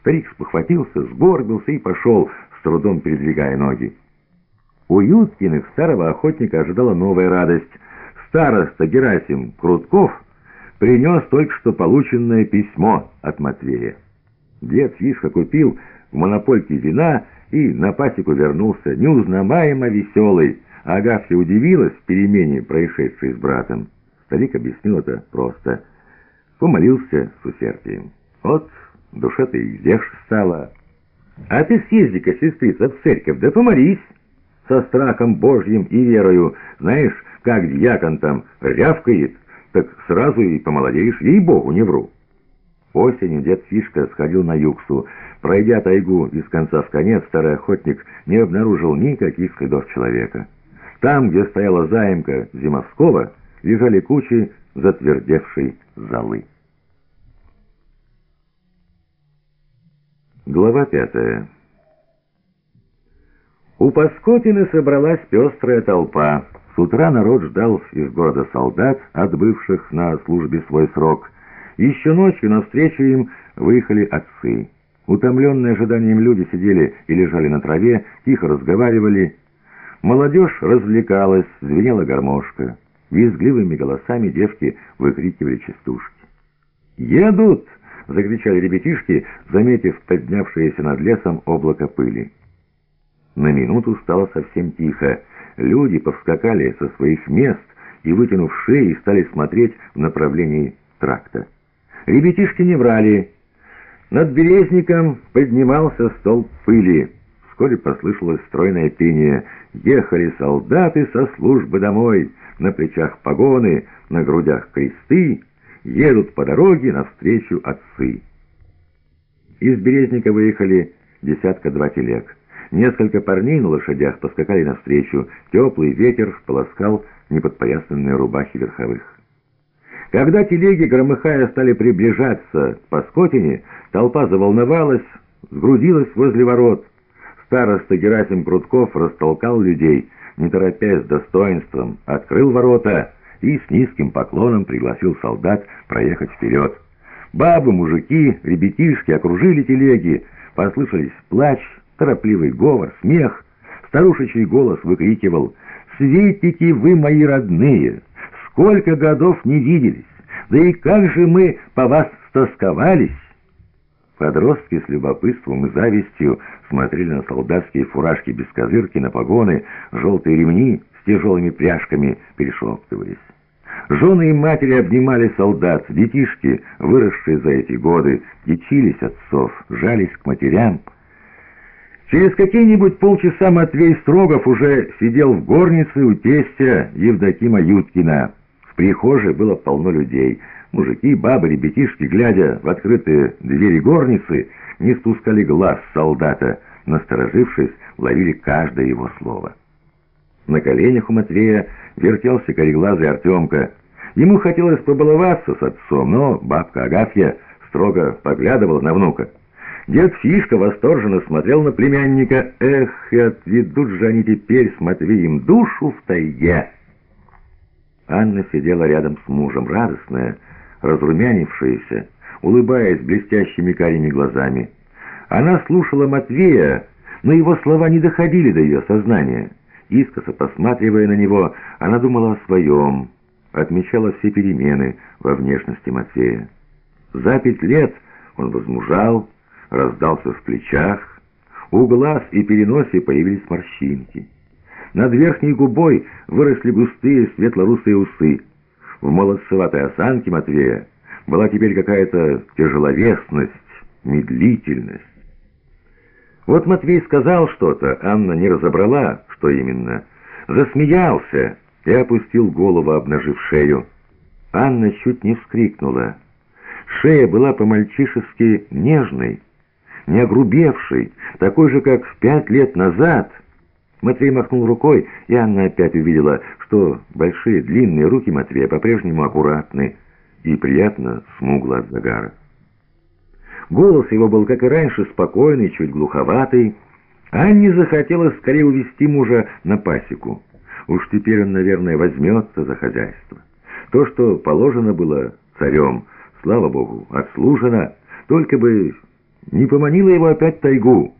Старик спохватился, сгорбился и пошел, с трудом передвигая ноги. У Юткиных старого охотника ожидала новая радость. Староста Герасим Крутков принес только что полученное письмо от Матвея. Дед Фишка купил в монопольке вина и на пасеку вернулся неузнаваемо веселый. Агафья удивилась перемене, происшедшей с братом. Старик объяснил это просто. Помолился с усердием. Вот душа-то и легче стала. А ты съезди-ка, сестрица, в церковь, да помолись со страхом Божьим и верою. Знаешь, как дьякон там рявкает, так сразу и помолодеешь, ей-богу, не вру. Осенью дед Фишка сходил на юксу. Пройдя тайгу из конца в конец, старый охотник не обнаружил никаких следов человека. Там, где стояла заимка Зимовского, лежали кучи затвердевшей золы. Глава пятая. У Паскотина собралась пестрая толпа. С утра народ ждал из города солдат, отбывших на службе свой срок. Еще ночью навстречу им выехали отцы. Утомленные ожиданием люди сидели и лежали на траве, тихо разговаривали. Молодежь развлекалась, звенела гармошка. Визгливыми голосами девки выкрикивали частушки. «Едут!» — закричали ребятишки, заметив поднявшееся над лесом облако пыли. На минуту стало совсем тихо. Люди повскакали со своих мест и, вытянув шеи, стали смотреть в направлении тракта. Ребятишки не врали. Над березником поднимался столб пыли. Вскоре послышалось стройное пение. Ехали солдаты со службы домой. На плечах погоны, на грудях кресты. Едут по дороге навстречу отцы. Из березника выехали десятка-два телег. Несколько парней на лошадях поскакали навстречу. Теплый ветер полоскал неподпоясанные рубахи верховых. Когда телеги, громыхая, стали приближаться к Паскотине, толпа заволновалась, сгрудилась возле ворот. Староста Герасим Крутков растолкал людей, не торопясь с достоинством, открыл ворота и с низким поклоном пригласил солдат проехать вперед. Бабы, мужики, ребятишки окружили телеги, послышались плач, торопливый говор, смех. Старушечий голос выкрикивал «Светики вы мои родные! Сколько годов не виделись! Да и как же мы по вас стосковались!» Подростки с любопытством и завистью смотрели на солдатские фуражки без козырки, на погоны, желтые ремни с тяжелыми пряжками перешептывались. Жены и матери обнимали солдат, детишки, выросшие за эти годы, дичились отцов, жались к матерям, Через какие-нибудь полчаса Матвей Строгов уже сидел в горнице у тестя Евдокима Юткина. В прихожей было полно людей. Мужики, бабы, ребятишки, глядя в открытые двери горницы, не спускали глаз солдата, насторожившись, ловили каждое его слово. На коленях у Матвея вертелся кореглазый Артемка. Ему хотелось побаловаться с отцом, но бабка Агафья строго поглядывала на внука. Дед Фишка восторженно смотрел на племянника. Эх, и отведут же они теперь с Матвеем душу в тайге. Анна сидела рядом с мужем, радостная, разрумянившаяся, улыбаясь блестящими карими глазами. Она слушала Матвея, но его слова не доходили до ее сознания. Искоса посматривая на него, она думала о своем, отмечала все перемены во внешности Матвея. За пять лет он возмужал, раздался в плечах, у глаз и переносе появились морщинки. Над верхней губой выросли густые светло-русые усы. В молодцеватой осанке Матвея была теперь какая-то тяжеловесность, медлительность. Вот Матвей сказал что-то, Анна не разобрала, что именно. Засмеялся и опустил голову, обнажив шею. Анна чуть не вскрикнула. Шея была по-мальчишески нежной, не огрубевший, такой же, как пять лет назад. Матвей махнул рукой, и Анна опять увидела, что большие длинные руки Матвея по-прежнему аккуратны и приятно смугло от загара. Голос его был, как и раньше, спокойный, чуть глуховатый. Анне захотелось скорее увести мужа на пасеку. Уж теперь он, наверное, возьмется за хозяйство. То, что положено было царем, слава богу, отслужено, только бы Не поманила его опять тайгу.